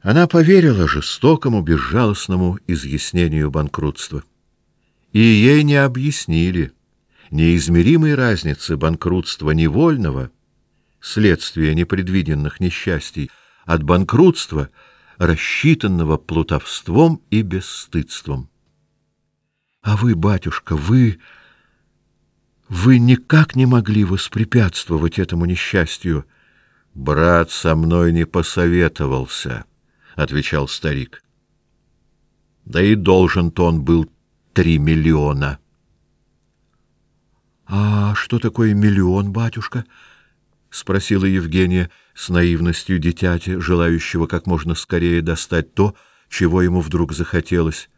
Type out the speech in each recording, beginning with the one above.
Она поверила жестокому, безжалостному изъяснению банкротства. И ей не объяснили неизмеримой разницы банкротства невольного, следствия непредвиденных несчастий, от банкротства, рассчитанного плутовством и бесстыдством. А вы, батюшка, вы... Вы никак не могли воспрепятствовать этому несчастью. Брат со мной не посоветовался, — отвечал старик. Да и должен-то он был три миллиона. — А что такое миллион, батюшка? — спросила Евгения с наивностью дитяти, желающего как можно скорее достать то, чего ему вдруг захотелось.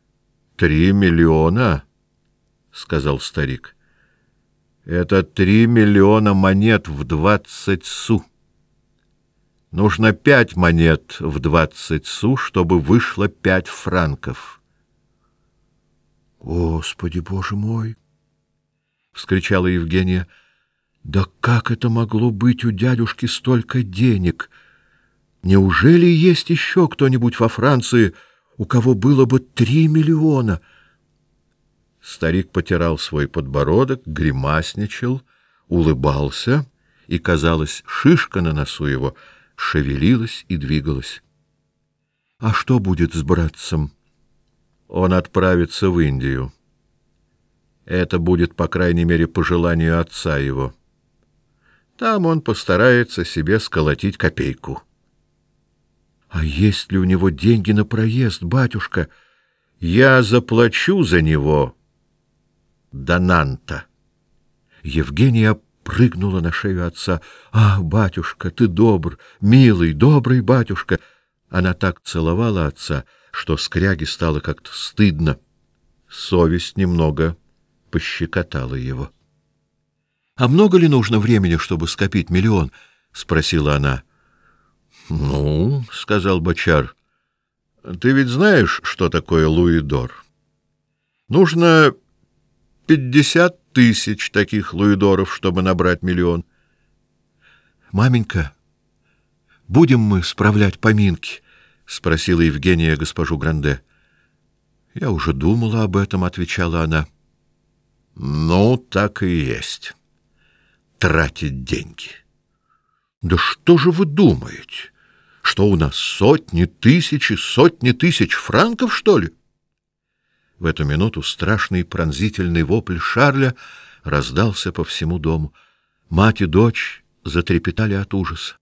— Три миллиона, — сказал старик. — Это три миллиона монет в двадцать су. Нужно пять монет в двадцать су, чтобы вышло пять франков. — Господи, Боже мой! — вскричала Евгения. — Да как это могло быть у дядюшки столько денег? Неужели есть еще кто-нибудь во Франции, у кого было бы три миллиона? Старик потирал свой подбородок, гримасничал, улыбался, и, казалось, шишка на носу его — шевелилась и двигалась. — А что будет с братцем? — Он отправится в Индию. Это будет, по крайней мере, по желанию отца его. Там он постарается себе сколотить копейку. — А есть ли у него деньги на проезд, батюшка? Я заплачу за него до Нанта. Евгения прыгнула на шею отца. «Ах, батюшка, ты добр, милый, добрый батюшка!» Она так целовала отца, что скряге стало как-то стыдно. Совесть немного пощекотала его. — А много ли нужно времени, чтобы скопить миллион? — спросила она. — Ну, — сказал бочар, — ты ведь знаешь, что такое луидор? Нужно пятьдесят тысяч таких луидоров, чтобы набрать миллион. — Маменька, будем мы справлять поминки? — спросила Евгения госпожу Гранде. — Я уже думала об этом, — отвечала она. — Ну, так и есть. Тратить деньги. — Да что же вы думаете? Что у нас сотни, тысячи, сотни тысяч франков, что ли? — в эту минуту страшный пронзительный вопль Шарля раздался по всему дому. Мать и дочь затрепетали от ужаса.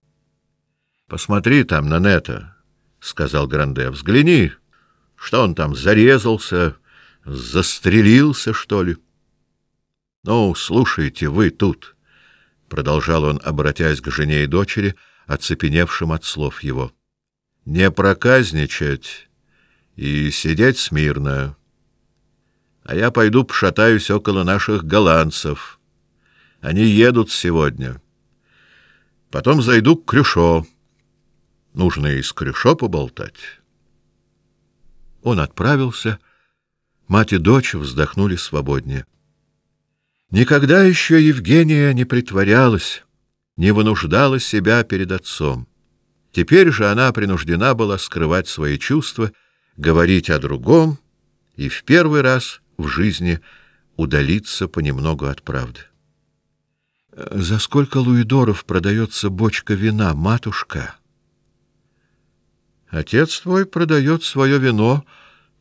— Посмотри там на Нета, — сказал Гранде. — Взгляни, что он там зарезался, застрелился, что ли? — Ну, слушайте, вы тут, — продолжал он, обратясь к жене и дочери, оцепеневшим от слов его. — Не проказничать и сидеть смирно а я пойду пошатаюсь около наших голландцев. Они едут сегодня. Потом зайду к Крюшо. Нужно и с Крюшо поболтать. Он отправился. Мать и дочь вздохнули свободнее. Никогда еще Евгения не притворялась, не вынуждала себя перед отцом. Теперь же она принуждена была скрывать свои чувства, говорить о другом и в первый раз — в жизни удалиться понемногу от правды. — За сколько луидоров продается бочка вина, матушка? — Отец твой продает свое вино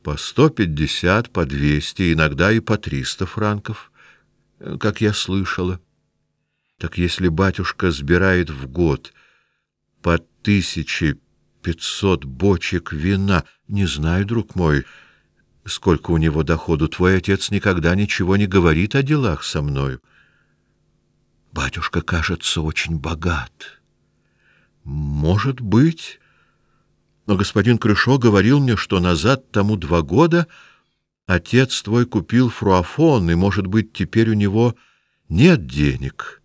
по сто пятьдесят, по двести, иногда и по триста франков, как я слышала. Так если батюшка сбирает в год по тысяче пятьсот бочек вина, не знаю, друг мой, — сколько у него доходу. Твой отец никогда ничего не говорит о делах со мною. Батюшка, кажется, очень богат. Может быть. Но господин Крышо говорил мне, что назад тому два года отец твой купил фруафон, и, может быть, теперь у него нет денег.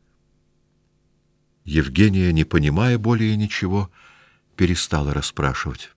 Евгения, не понимая более ничего, перестала расспрашивать.